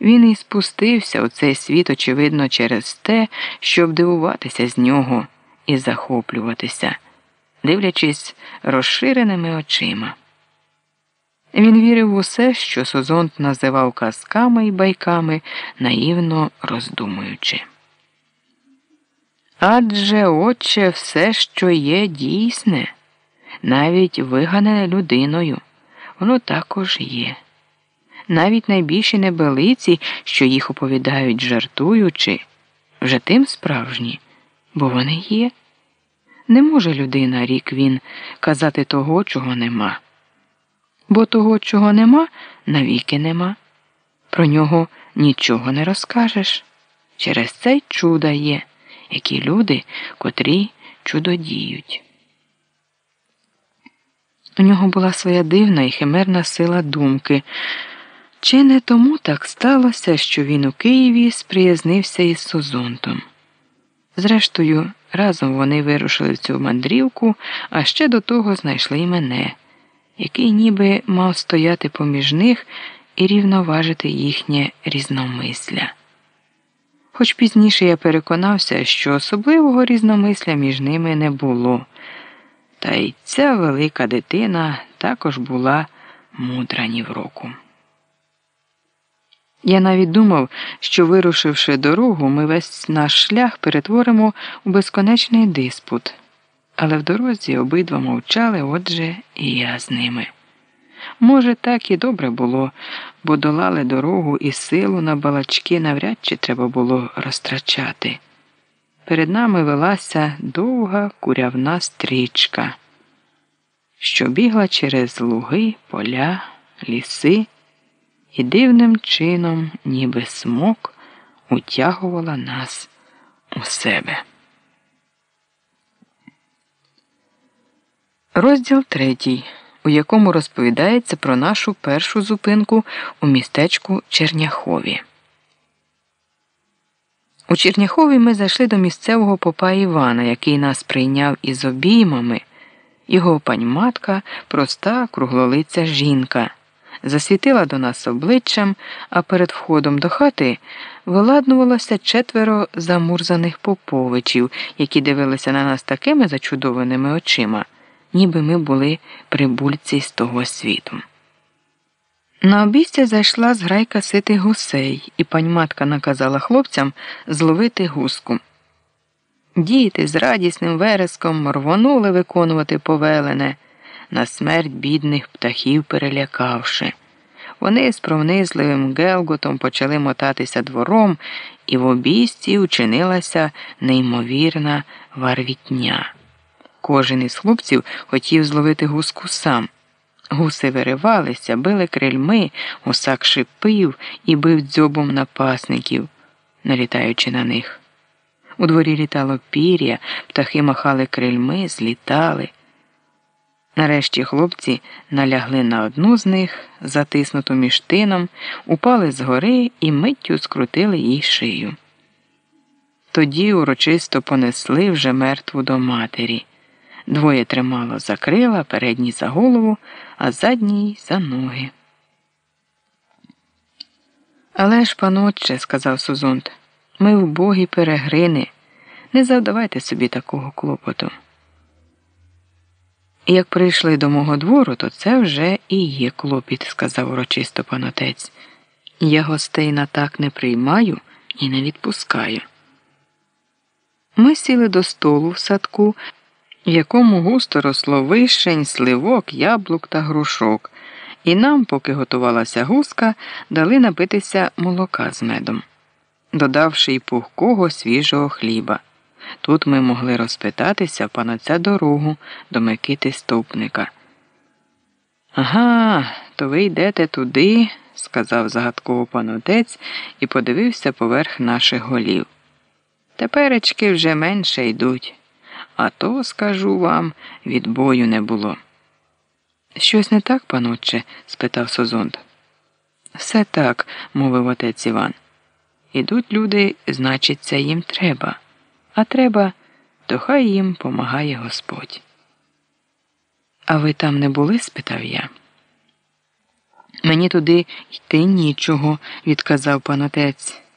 Він і спустився у цей світ, очевидно, через те, щоб дивуватися з нього і захоплюватися, дивлячись розширеними очима. Він вірив в усе, що Созонт називав казками і байками, наївно роздумуючи. Адже, отче, все, що є дійсне, навіть вигане людиною, воно також є. Навіть найбільші небелиці, що їх оповідають жартуючи, вже тим справжні, бо вони є. Не може людина, рік він, казати того, чого нема. Бо того, чого нема, навіки нема. Про нього нічого не розкажеш. Через це й чуда є, які люди, котрі чудодіють. У нього була своя дивна і химерна сила думки. Чи не тому так сталося, що він у Києві сприязнився із Созонтом? Зрештою, разом вони вирушили в цю мандрівку, а ще до того знайшли й мене, який ніби мав стояти поміж них і рівноважити їхнє різномисля. Хоч пізніше я переконався, що особливого різномисля між ними не було, та й ця велика дитина також була мудра ні в року. Я навіть думав, що, вирушивши дорогу, ми весь наш шлях перетворимо у безконечний диспут, але в дорозі обидва мовчали, отже, і я з ними. Може, так і добре було, бо долали дорогу і силу на балачки навряд чи треба було розтрачати. Перед нами велася довга курявна стрічка, що бігла через луги, поля, ліси і дивним чином, ніби смок, утягувала нас у себе. Розділ третій, у якому розповідається про нашу першу зупинку у містечку Черняхові. У Черняхові ми зайшли до місцевого попа Івана, який нас прийняв із обіймами. Його паньматка проста круглолиця жінка засвітила до нас обличчям, а перед входом до хати виладнувалося четверо замурзаних поповичів, які дивилися на нас такими зачудованими очима, ніби ми були прибульці з того світу. На обійстя зайшла зграйка ситих гусей, і паньматка наказала хлопцям зловити гуску. Діти з радісним вереском рвонули виконувати повелене на смерть бідних птахів перелякавши. Вони з пронизливим гелготом почали мотатися двором, і в обійсті учинилася неймовірна варвітня. Кожен із хлопців хотів зловити гуску сам. Гуси виривалися, били крильми, гусак шипив і бив дзьобом напасників, налітаючи на них. У дворі літало пір'я, птахи махали крильми, злітали. Нарешті хлопці налягли на одну з них, затиснуту між тином, упали згори і миттю скрутили їй шию. Тоді урочисто понесли вже мертву до матері. Двоє тримало за крила, передній за голову, а задній за ноги. Але ж, панотче, сказав Сузунт, ми вбогі перегрини. Не завдавайте собі такого клопоту. Як прийшли до мого двору, то це вже і є клопіт, сказав урочисто панотець. Я гостей на так не приймаю і не відпускаю. Ми сіли до столу в садку, в якому густо росло вишень, сливок, яблук та грушок, і нам, поки готувалася гуска, дали напитися молока з медом, додавши й пухкого свіжого хліба. Тут ми могли розпитатися панаця дорогу до Микити ступника. Ага, то ви йдете туди, сказав загадково панотець і подивився поверх наших голів. Теперечки вже менше йдуть, а то, скажу вам, відбою не було. Щось не так, панотче? спитав Созонд. Все так, мовив отець Іван. Ідуть люди, значиться, їм треба а треба, то хай їм помагає Господь. А ви там не були? спитав я. Мені туди йти нічого, відказав пан отець.